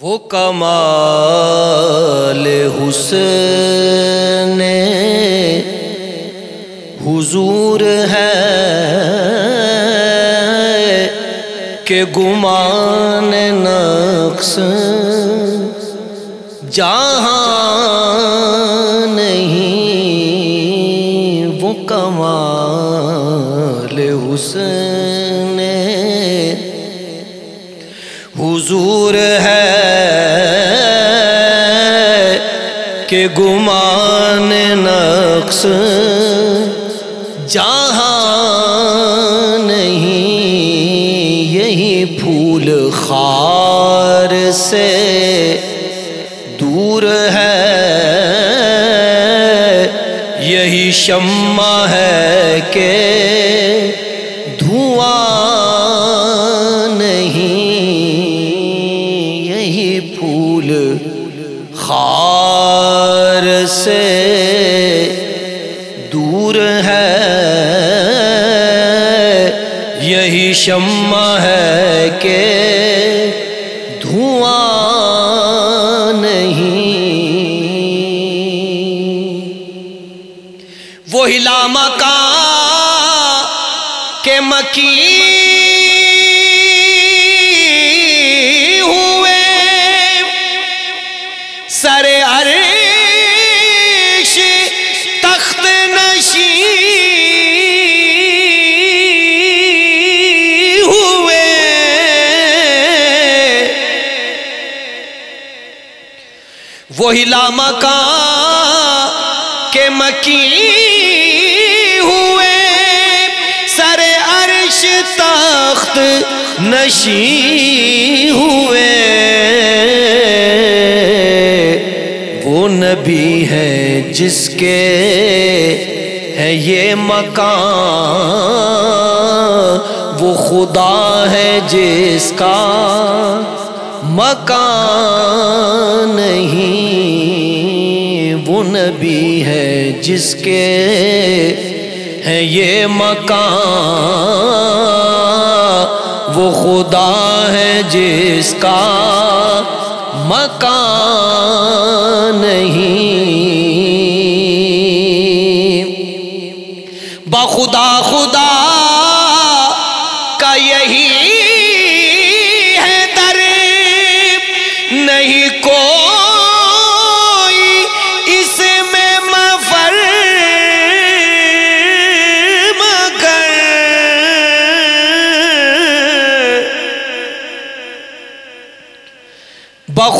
وہ کمال حسن حضور ہے کہ گمان نقص جہاں نہیں وہ کمال حسن حضور ہے کہ گمان نقص جہاں نہیں، یہی پھول خار سے دور ہے۔ یہی شمع ہے کہ خار سے دور ہے۔ یہی شمع ہے کہ دھواں نہیں۔ وہی لامہ کا کہ مکی وہی لامہ کا کہ مکی ہوئے۔ سر عرش تخت نشی ہوئے۔ وہ نبی ہے جس کے ہے یہ مکان وہ خدا ہے جس کا مکان نہیں، وہ نبی ہے جس کے ہے یہ مکان۔ وہ خدا ہے جس کا مکان نہیں۔ بخدا خدا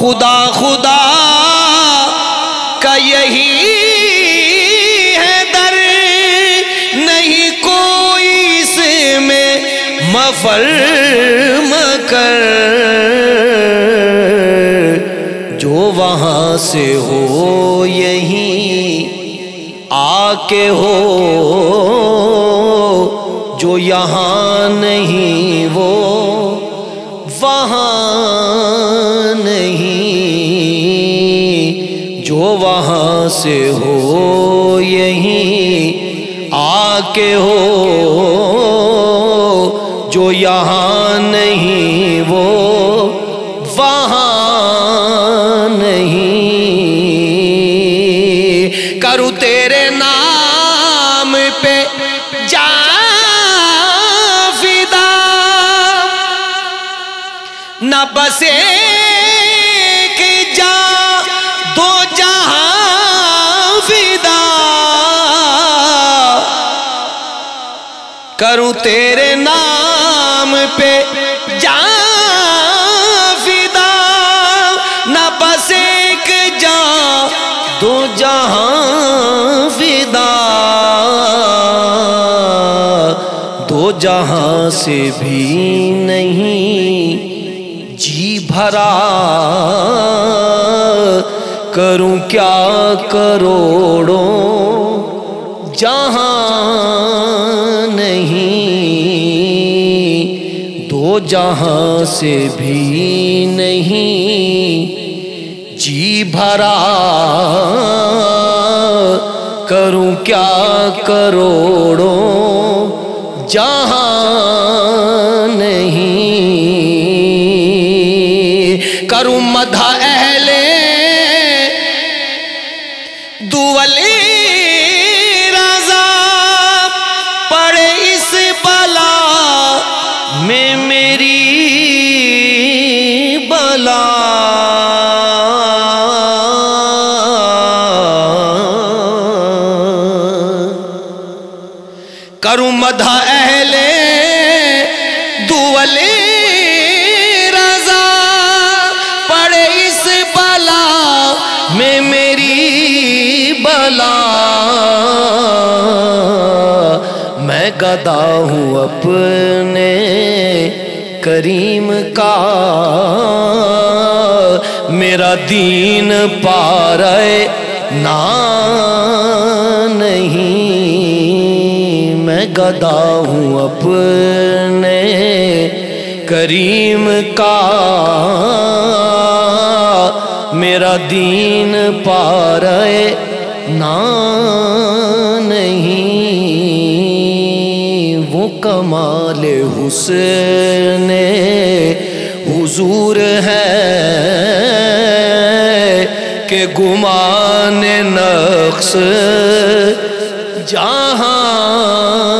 بخدا خدا کا یہی ہے در، نہیں کوئی اس میں مفر مکر۔ جو وہاں سے ہو، یہی آ کے ہو۔ جو یہاں نہیں، وہ وہاں نہیں۔ سے ہو یہی آ کے ہو۔ جو یہاں نہیں، وہ وہاں نہیں۔ کروں تیرے نام پہ جا فدا۔ نہ بسے کہ جا، دو جہاں کروں تیرے نام پہ جا فدا۔ نہ بس ایک جا، دو جہاں فدا۔ دو جہاں سے بھی نہیں جی بھرا۔ کروں کیا کروڑوں جہاں نہیں دو جہاں سے بھی نہیں۔ جی بھرا کروں کیا کروڑوں جہاں کروں مدھا اہل دولی رضا۔ پڑے اس بلا میں میری بلا۔ میں گدا ہوں اپنے کریم کا۔ میرا دین پا رہے نا نہیں۔ گدا ہوں اپنے کریم کا۔ میرا دین پا رہے نا نہیں وہ کمال حسن حضور ہے کہ گمان نقص جہاں